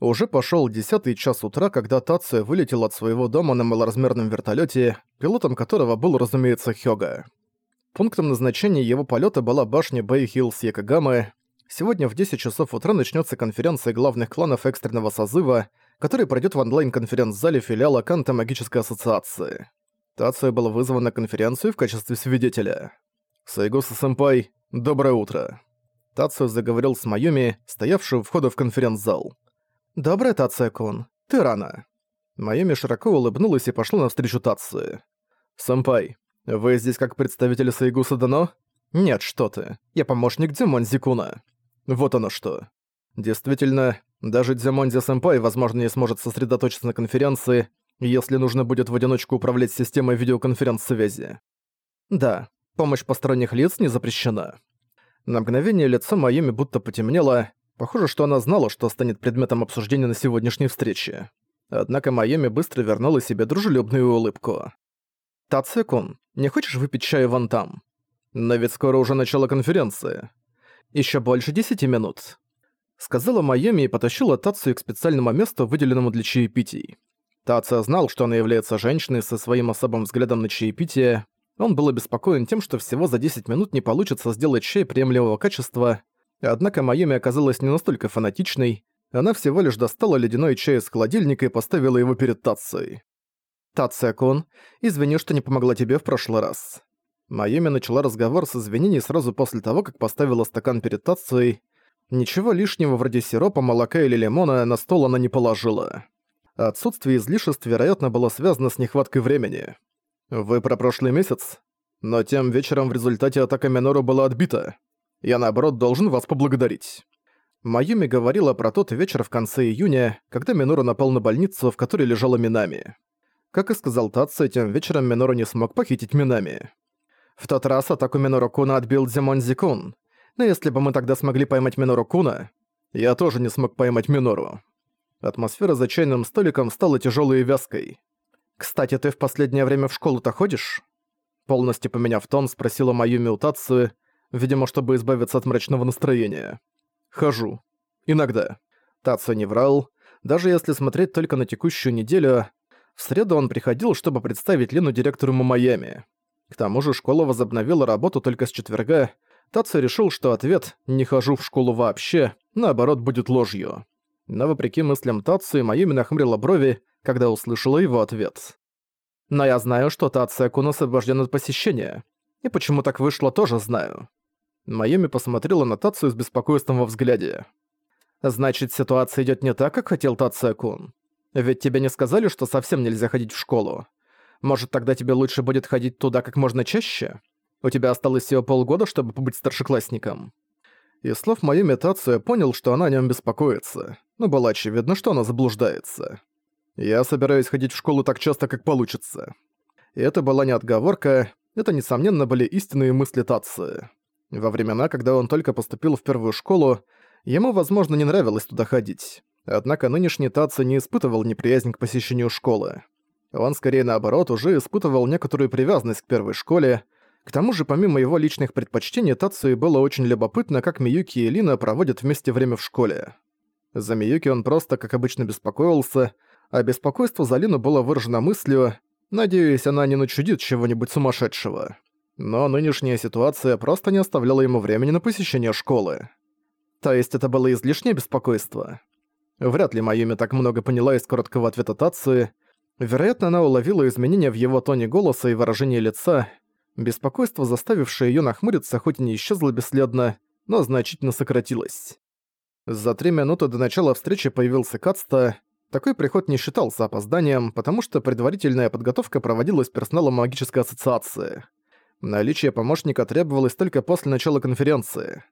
Уже пошёл десятый час утра, когда Тацуя вылетел от своего дома на малоразмерном вертолёте, пилотом которого был, разумеется, Хёга. Пунктом назначения его полёта была башня Бэй-Хиллс Йокогамы. Сегодня в 10 часов утра начнётся конференция главных кланов экстренного созыва, который пройдёт в онлайн-конференц-зале филиала Канто Магической Ассоциации. Тацуя был вызван на конференцию в качестве свидетеля. «Сайгуса-сэмпай, доброе утро». Тацуя заговорил с Майюми, стоявшей у входа в конференц-зал. «Доброе, Тацио-кун. Ты рано». Майюми широко улыбнулась и пошла навстречу Тацуе. «Сэмпай, вы здесь как представитель Сайгуса-доно?» «Нет, что ты. Я помощник Дзюмонзи-куна». «Вот оно что». Действительно, даже Дзюмонзи-сэмпай, возможно, не сможет сосредоточиться на конференции, если нужно будет в одиночку управлять системой видеоконференц-связи. Да, помощь посторонних лиц не запрещена. На мгновение лицо Майами будто потемнело. Похоже, что она знала, что станет предметом обсуждения на сегодняшней встрече. Однако Майами быстро вернула себе дружелюбную улыбку. «Тацекун, не хочешь выпить чаю вон там? Но ведь скоро уже начало конференции. Еще больше десяти минут». Сказала Майами и потащила Тацию к специальному месту, выделенному для чаепитий. Тация знал, что она является женщиной со своим особым взглядом на чаепитие. Он был обеспокоен тем, что всего за 10 минут не получится сделать чай приемлемого качества, однако Майами оказалась не настолько фанатичной, она всего лишь достала ледяной чай из холодильника и поставила его перед Тацией. «Тация-кун, извини, что не помогла тебе в прошлый раз». Майами начала разговор с извинений сразу после того, как поставила стакан перед Тацией. Ничего лишнего вроде сиропа, молока или лимона на стол она не положила. Отсутствие излишеств, вероятно, было связано с нехваткой времени. Вы про прошлый месяц? Но тем вечером в результате атака Минору была отбита. Я, наоборот, должен вас поблагодарить. Майюми говорила про тот вечер в конце июня, когда Минору напал на больницу, в которой лежала Минами. Как и сказал Татсо, тем вечером Минору не смог похитить Минами. В тот раз атаку Минору Куна отбил Дзимонзи Кун. Но если бы мы тогда смогли поймать Минору Куна, я тоже не смог поймать Минору. Атмосфера за чайным столиком стала тяжелой и вязкой. «Кстати, ты в последнее время в школу-то ходишь?» Полностью поменяв тон, спросила Майюми у Тацию, видимо, чтобы избавиться от мрачного настроения. «Хожу. Иногда». Тацию не врал. Даже если смотреть только на текущую неделю, в среду он приходил, чтобы представить Лену директору Майами. К тому же школа возобновила работу только с четверга. Тацию решил, что ответ «не хожу в школу вообще» наоборот будет ложью но вопреки мыслям Тацию, Майюми нахмурила брови, когда услышала его ответ. «Но я знаю, что Тация Кун освобожден от посещения. И почему так вышло, тоже знаю». Майюми посмотрела на Тацию с беспокойством во взгляде. «Значит, ситуация идет не так, как хотел Тация Кун. Ведь тебе не сказали, что совсем нельзя ходить в школу. Может, тогда тебе лучше будет ходить туда как можно чаще? У тебя осталось всего полгода, чтобы побыть старшеклассником». Из слов моей метацию я понял, что она о нем беспокоится, но было очевидно, что она заблуждается. Я собираюсь ходить в школу так часто, как получится. И это была не отговорка, это, несомненно, были истинные мысли Татсы. Во времена, когда он только поступил в первую школу, ему, возможно, не нравилось туда ходить. Однако нынешний Татсы не испытывал неприязнь к посещению школы. Он, скорее наоборот, уже испытывал некоторую привязанность к первой школе, к тому же, помимо его личных предпочтений, Тацуи было очень любопытно, как Миюки и Лина проводят вместе время в школе. За Миюки он просто, как обычно, беспокоился, а беспокойство за Лину было выражено мыслью «надеюсь, она не начудит чего-нибудь сумасшедшего». Но нынешняя ситуация просто не оставляла ему времени на посещение школы. То есть это было излишнее беспокойство? Вряд ли Майюми так много поняла из короткого ответа Тацуи. Вероятно, она уловила изменения в его тоне голоса и выражении лица, Беспокойство, заставившее её нахмуриться, хоть и не исчезло бесследно, но значительно сократилось. За три минуты до начала встречи появился Кацта. Такой приход не считался опозданием, потому что предварительная подготовка проводилась персоналом магической ассоциации. Наличие помощника требовалось только после начала конференции.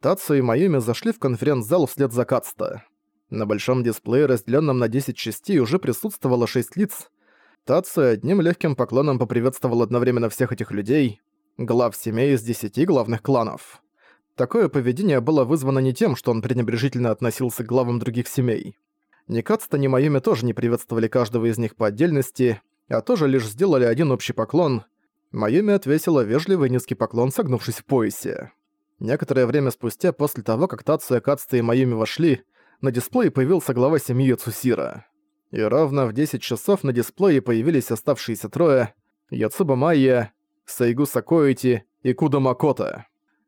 Тацу и Майюми зашли в конференц-зал вслед за Кацта. На большом дисплее, разделенном на 10 частей, уже присутствовало 6 лиц — Тацию одним легким поклоном поприветствовал одновременно всех этих людей, глав семей из десяти главных кланов. Такое поведение было вызвано не тем, что он пренебрежительно относился к главам других семей. Ни Кацта, ни Майюми тоже не приветствовали каждого из них по отдельности, а тоже лишь сделали один общий поклон. Майюми отвесила вежливый низкий поклон, согнувшись в поясе. Некоторое время спустя, после того, как Тацуя, Кацта и Майюми вошли, на дисплее появился глава семьи Цусира. И ровно в 10 часов на дисплее появились оставшиеся трое – Яцуба Майя, Сайгу Сакоити и Куда Макота.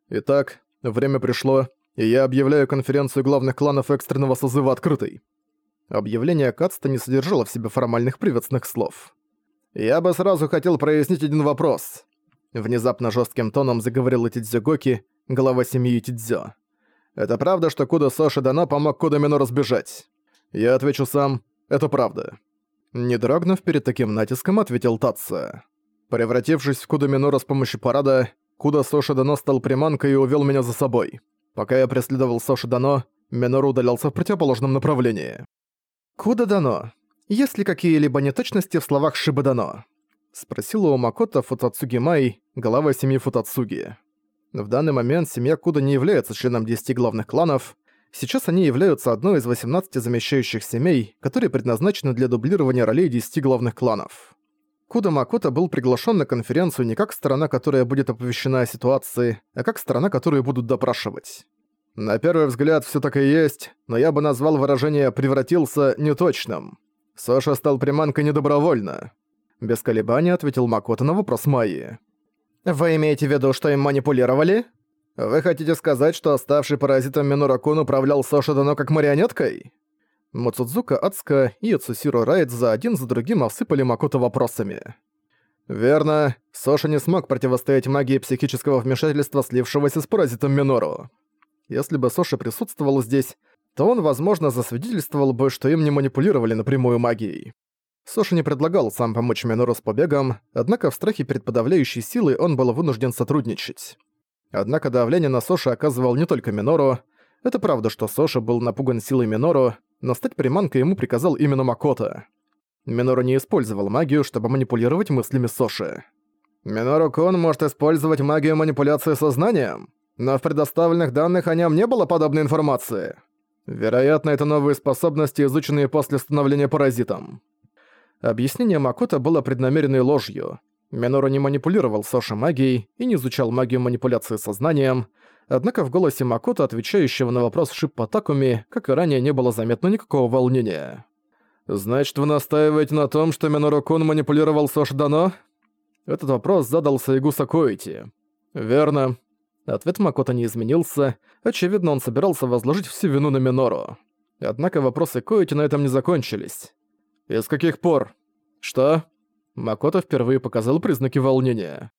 Итак, время пришло, и я объявляю конференцию главных кланов экстренного созыва открытой. Объявление Кацта не содержало в себе формальных приветственных слов. «Я бы сразу хотел прояснить один вопрос», — внезапно жестким тоном заговорил Тидзё Гоки, глава семьи Тидзё. «Это правда, что Куда Соши Дано помог Куда Мино разбежать?» Я отвечу сам, это правда. Не дрогнув перед таким натиском, ответил Татца. Превратившись в Куда Минора с помощью парада, Куда Соши Дано стал приманкой и увел меня за собой. Пока я преследовал Соши Дано, Минору удалялся в противоположном направлении. «Куда Дано? Есть ли какие-либо неточности в словах Шиба Дано?» Спросила у Макото Футацуги Май, глава семьи Футацуги. В данный момент семья Куда не является членом 10 главных кланов. Сейчас они являются одной из 18 замещающих семей, которые предназначены для дублирования ролей 10 главных кланов. Куда Макото был приглашен на конференцию не как сторона, которая будет оповещена о ситуации, а как сторона, которую будут допрашивать. На первый взгляд все так и есть, но я бы назвал выражение «превратился» неточным. Соша стал приманкой недобровольно. Без колебаний ответил Макото на вопрос Майи. «Вы имеете в виду, что им манипулировали?» «Вы хотите сказать, что оставший паразитом Минуракун управлял Соша Дано как марионеткой?» Муцудзука Ацка и Яцусиро Райдза один за другим осыпали Макото вопросами. «Верно, Соша не смог противостоять магии психического вмешательства, слившегося с паразитом Минору. Если бы Соша присутствовал здесь, то он, возможно, засвидетельствовал бы, что им не манипулировали напрямую магией. Соша не предлагал сам помочь Минору с побегом, однако в страхе перед подавляющей силой он был вынужден сотрудничать. Однако давление на Соша оказывал не только Минору. Это правда, что Соша был напуган силой Минору, но стать приманкой ему приказал именно Макото. Минору не использовал магию, чтобы манипулировать мыслями Соши. Минору Кон может использовать магию манипуляции сознанием, но в предоставленных данных о нем не было подобной информации. Вероятно, это новые способности, изученные после становления паразитом. Объяснение Макото было преднамеренной ложью. Минору не манипулировал Соши магией и не изучал магию манипуляции сознанием, однако в голосе Макото, отвечающего на вопрос Шиппа Такуми, как и ранее, не было заметно никакого волнения. «Значит, вы настаиваете на том, что Минору-кун манипулировал Соши Дано?» Этот вопрос задал Сайгу Сакоити. «Верно». Ответ Макото не изменился, очевидно, он собирался возложить всю вину на Минору. Однако вопросы Коити на этом не закончились. «И с каких пор?» «Что?» Макото впервые показал признаки волнения.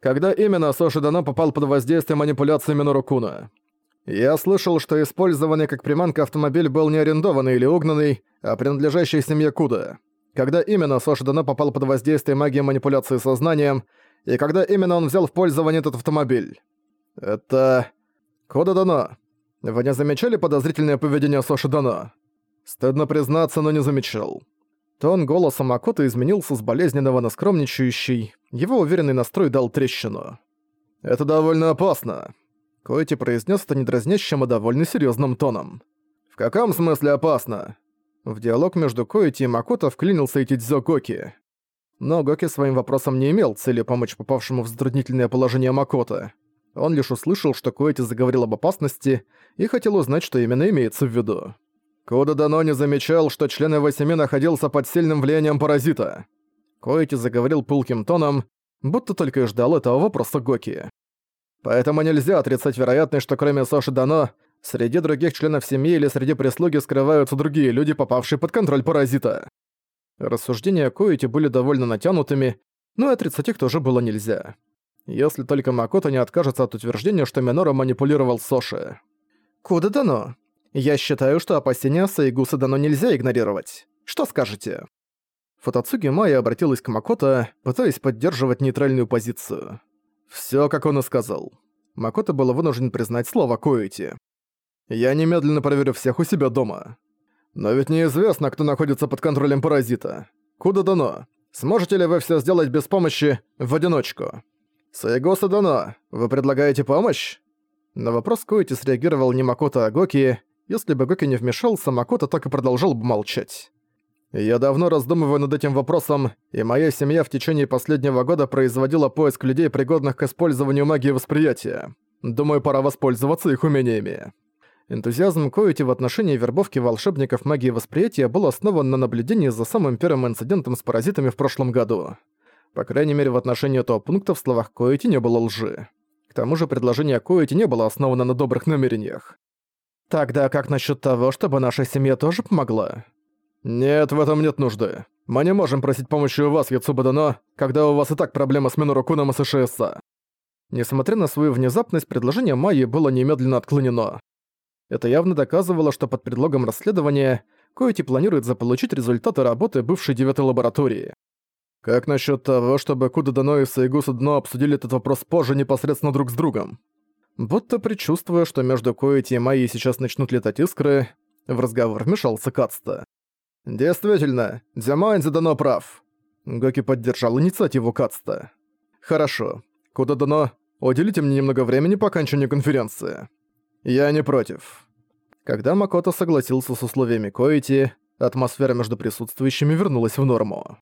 Когда именно Соши Дано попал под воздействие манипуляции Минору Куна? Я слышал, что использованный как приманка автомобиль был не арендованный или угнанный, а принадлежащий семье Куда. Когда именно Соши Дано попал под воздействие магии манипуляции сознанием, и когда именно он взял в пользование этот автомобиль? Это... Куда Дано? Вы не замечали подозрительное поведение Соши Дано? Стыдно признаться, но не замечал. Тон голоса Макото изменился с болезненного на скромничающий, его уверенный настрой дал трещину. «Это довольно опасно», — Коэти произнес это недразнящим, и довольно серьезным тоном. «В каком смысле опасно?» В диалог между Коэти и Макото вклинился и Тидзё Гоки. Но Гоки своим вопросом не имел цели помочь попавшему в затруднительное положение Макото. Он лишь услышал, что Коэти заговорил об опасности и хотел узнать, что именно имеется в виду. Куда Дано не замечал, что член его семьи находился под сильным влиянием паразита. Коэти заговорил пылким тоном, будто только и ждал этого вопроса Гоки. Поэтому нельзя отрицать вероятность, что кроме Соши Дано, среди других членов семьи или среди прислуги скрываются другие люди, попавшие под контроль паразита. Рассуждения Коэти были довольно натянутыми, но отрицать их тоже было нельзя. Если только Макото не откажется от утверждения, что Минора манипулировал Соши. «Куда дано?» Я считаю, что опасения Сайгуса дано нельзя игнорировать. Что скажете?» Фотоцуги Майя обратилась к Макото, пытаясь поддерживать нейтральную позицию. Всё, как он и сказал. Макото был вынужден признать слово Коэти. «Я немедленно проверю всех у себя дома. Но ведь неизвестно, кто находится под контролем паразита. Куда дано? Сможете ли вы всё сделать без помощи в одиночку?» «Сайгоса дано, вы предлагаете помощь?» На вопрос Коэти среагировал не Макото, а Гоки, если бы Гоки не вмешался, Макото так и продолжал бы молчать. Я давно раздумываю над этим вопросом, и моя семья в течение последнего года производила поиск людей, пригодных к использованию магии восприятия. Думаю, пора воспользоваться их умениями. Энтузиазм Коэти в отношении вербовки волшебников магии восприятия был основан на наблюдении за самым первым инцидентом с паразитами в прошлом году. По крайней мере, в отношении этого пункта в словах Коэти не было лжи. К тому же предложение Коэти не было основано на добрых намерениях. «Тогда как насчет того, чтобы наша семья тоже помогла?» «Нет, в этом нет нужды. Мы не можем просить помощи у вас, Яцуба когда у вас и так проблема с Минорокуном и СШСа». Несмотря на свою внезапность, предложение Майи было немедленно отклонено. Это явно доказывало, что под предлогом расследования Коэти планирует заполучить результаты работы бывшей девятой лаборатории. Как насчет того, чтобы Куда Дано и Сайгуса Дно обсудили этот вопрос позже непосредственно друг с другом? Будто предчувствуя, что между Коэти и Майей сейчас начнут летать искры, в разговор вмешался Кацта. «Действительно, Дзямайн Дано прав». Гоки поддержал инициативу Кацта. «Хорошо. Куда Дано, уделите мне немного времени по окончанию конференции». «Я не против». Когда Макото согласился с условиями Коэти, атмосфера между присутствующими вернулась в норму.